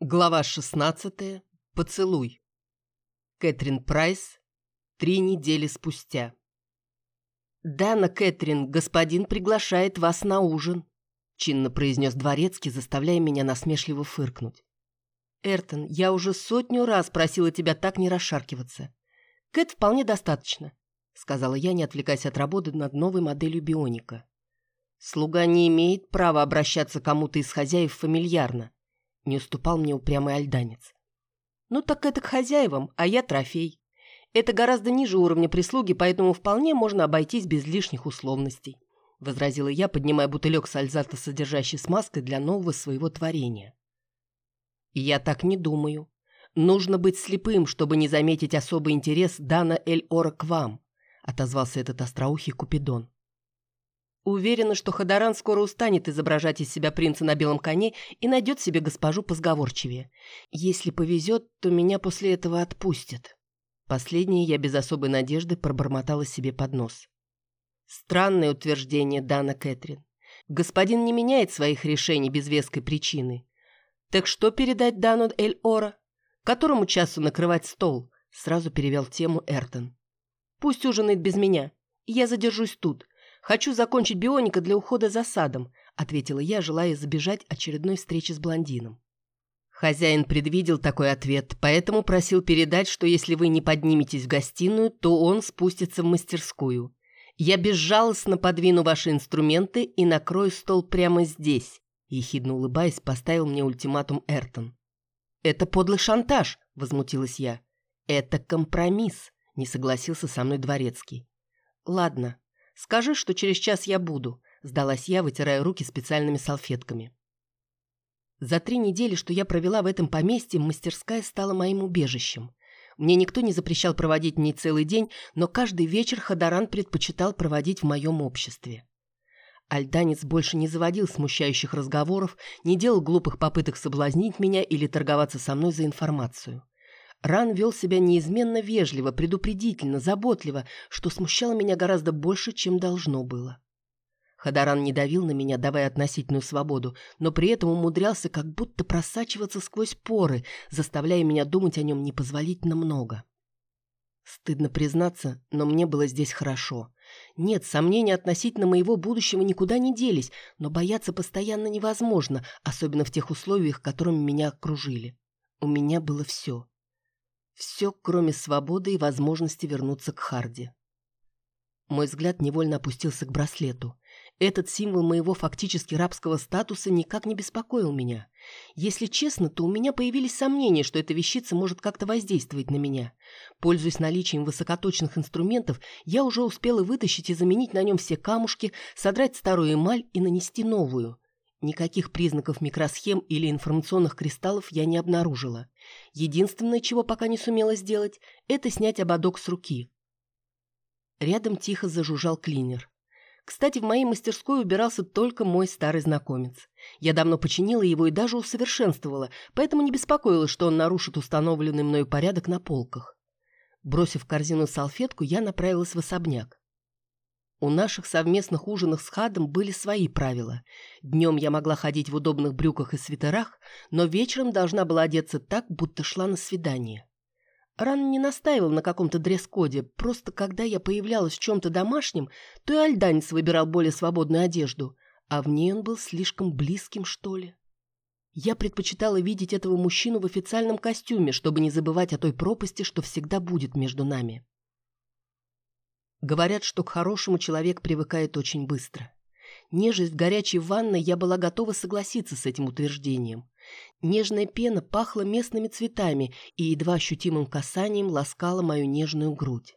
Глава 16. Поцелуй. Кэтрин Прайс. Три недели спустя. «Дана Кэтрин, господин приглашает вас на ужин», — чинно произнес дворецкий, заставляя меня насмешливо фыркнуть. «Эртон, я уже сотню раз просила тебя так не расшаркиваться. Кэт вполне достаточно», — сказала я, не отвлекаясь от работы над новой моделью бионика. «Слуга не имеет права обращаться кому-то из хозяев фамильярно», не уступал мне упрямый альданец. «Ну так это к хозяевам, а я трофей. Это гораздо ниже уровня прислуги, поэтому вполне можно обойтись без лишних условностей», возразила я, поднимая бутылек с альзата, содержащий смазкой для нового своего творения. «Я так не думаю. Нужно быть слепым, чтобы не заметить особый интерес Дана Эль-Ора к вам», отозвался этот остроухий Купидон. Уверена, что Хадаран скоро устанет изображать из себя принца на белом коне и найдет себе госпожу позговорчивее. Если повезет, то меня после этого отпустят. Последнее я без особой надежды пробормотала себе под нос. Странное утверждение Дана Кэтрин. Господин не меняет своих решений без веской причины. Так что передать Дану Эль-Ора? Которому часу накрывать стол? Сразу перевел тему Эртон. Пусть ужинает без меня. Я задержусь тут. «Хочу закончить бионика для ухода за садом», ответила я, желая избежать очередной встречи с блондином. Хозяин предвидел такой ответ, поэтому просил передать, что если вы не подниметесь в гостиную, то он спустится в мастерскую. Я безжалостно подвину ваши инструменты и накрою стол прямо здесь, ехидно улыбаясь, поставил мне ультиматум Эртон. «Это подлый шантаж», — возмутилась я. «Это компромисс», — не согласился со мной дворецкий. «Ладно, «Скажи, что через час я буду», – сдалась я, вытирая руки специальными салфетками. За три недели, что я провела в этом поместье, мастерская стала моим убежищем. Мне никто не запрещал проводить в ней целый день, но каждый вечер Хадаран предпочитал проводить в моем обществе. Альданец больше не заводил смущающих разговоров, не делал глупых попыток соблазнить меня или торговаться со мной за информацию. Ран вел себя неизменно вежливо, предупредительно, заботливо, что смущало меня гораздо больше, чем должно было. Хадаран не давил на меня, давая относительную свободу, но при этом умудрялся как будто просачиваться сквозь поры, заставляя меня думать о нем непозволительно много. Стыдно признаться, но мне было здесь хорошо. Нет, сомнения относительно моего будущего никуда не делись, но бояться постоянно невозможно, особенно в тех условиях, которыми меня окружили. У меня было все. Все, кроме свободы и возможности вернуться к Харди. Мой взгляд невольно опустился к браслету. Этот символ моего фактически рабского статуса никак не беспокоил меня. Если честно, то у меня появились сомнения, что эта вещица может как-то воздействовать на меня. Пользуясь наличием высокоточных инструментов, я уже успела вытащить и заменить на нем все камушки, содрать старую эмаль и нанести новую. Никаких признаков микросхем или информационных кристаллов я не обнаружила. Единственное, чего пока не сумела сделать, это снять ободок с руки. Рядом тихо зажужжал клинер. Кстати, в моей мастерской убирался только мой старый знакомец. Я давно починила его и даже усовершенствовала, поэтому не беспокоилась, что он нарушит установленный мною порядок на полках. Бросив в корзину салфетку, я направилась в особняк. У наших совместных ужинов с Хадом были свои правила. Днем я могла ходить в удобных брюках и свитерах, но вечером должна была одеться так, будто шла на свидание. Ран не настаивал на каком-то дресс-коде, просто когда я появлялась в чем-то домашнем, то и альданец выбирал более свободную одежду, а в ней он был слишком близким, что ли. Я предпочитала видеть этого мужчину в официальном костюме, чтобы не забывать о той пропасти, что всегда будет между нами. Говорят, что к хорошему человек привыкает очень быстро. Нежесть горячей ванной я была готова согласиться с этим утверждением. Нежная пена пахла местными цветами и едва ощутимым касанием ласкала мою нежную грудь.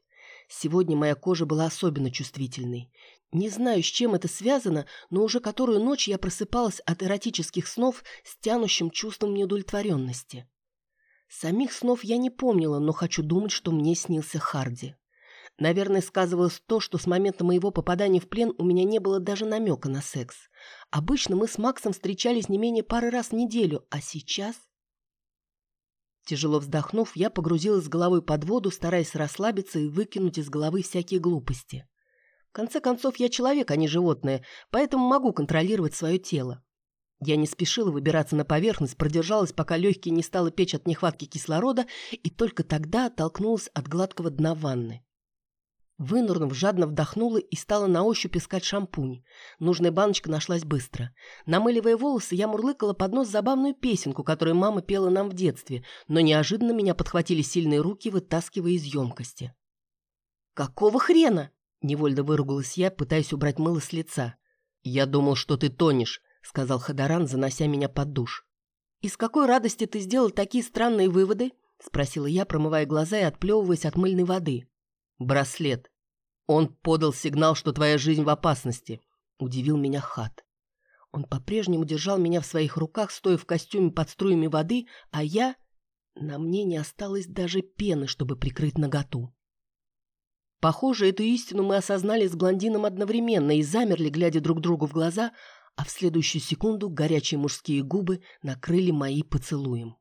Сегодня моя кожа была особенно чувствительной. Не знаю, с чем это связано, но уже которую ночь я просыпалась от эротических снов с тянущим чувством неудовлетворенности. Самих снов я не помнила, но хочу думать, что мне снился Харди. Наверное, сказывалось то, что с момента моего попадания в плен у меня не было даже намека на секс. Обычно мы с Максом встречались не менее пары раз в неделю, а сейчас... Тяжело вздохнув, я погрузилась головой под воду, стараясь расслабиться и выкинуть из головы всякие глупости. В конце концов, я человек, а не животное, поэтому могу контролировать свое тело. Я не спешила выбираться на поверхность, продержалась, пока легкие не стало печь от нехватки кислорода, и только тогда оттолкнулась от гладкого дна ванны. Вынырнув, жадно вдохнула и стала на ощупь искать шампунь. Нужная баночка нашлась быстро. Намыливая волосы, я мурлыкала под нос забавную песенку, которую мама пела нам в детстве, но неожиданно меня подхватили сильные руки, вытаскивая из емкости. «Какого хрена?» — невольно выругалась я, пытаясь убрать мыло с лица. «Я думал, что ты тонешь», — сказал Хадаран, занося меня под душ. «Из какой радости ты сделал такие странные выводы?» — спросила я, промывая глаза и отплевываясь от мыльной воды. «Браслет. Он подал сигнал, что твоя жизнь в опасности», — удивил меня Хат. Он по-прежнему держал меня в своих руках, стоя в костюме под струями воды, а я... На мне не осталось даже пены, чтобы прикрыть наготу. Похоже, эту истину мы осознали с блондином одновременно и замерли, глядя друг другу в глаза, а в следующую секунду горячие мужские губы накрыли мои поцелуем.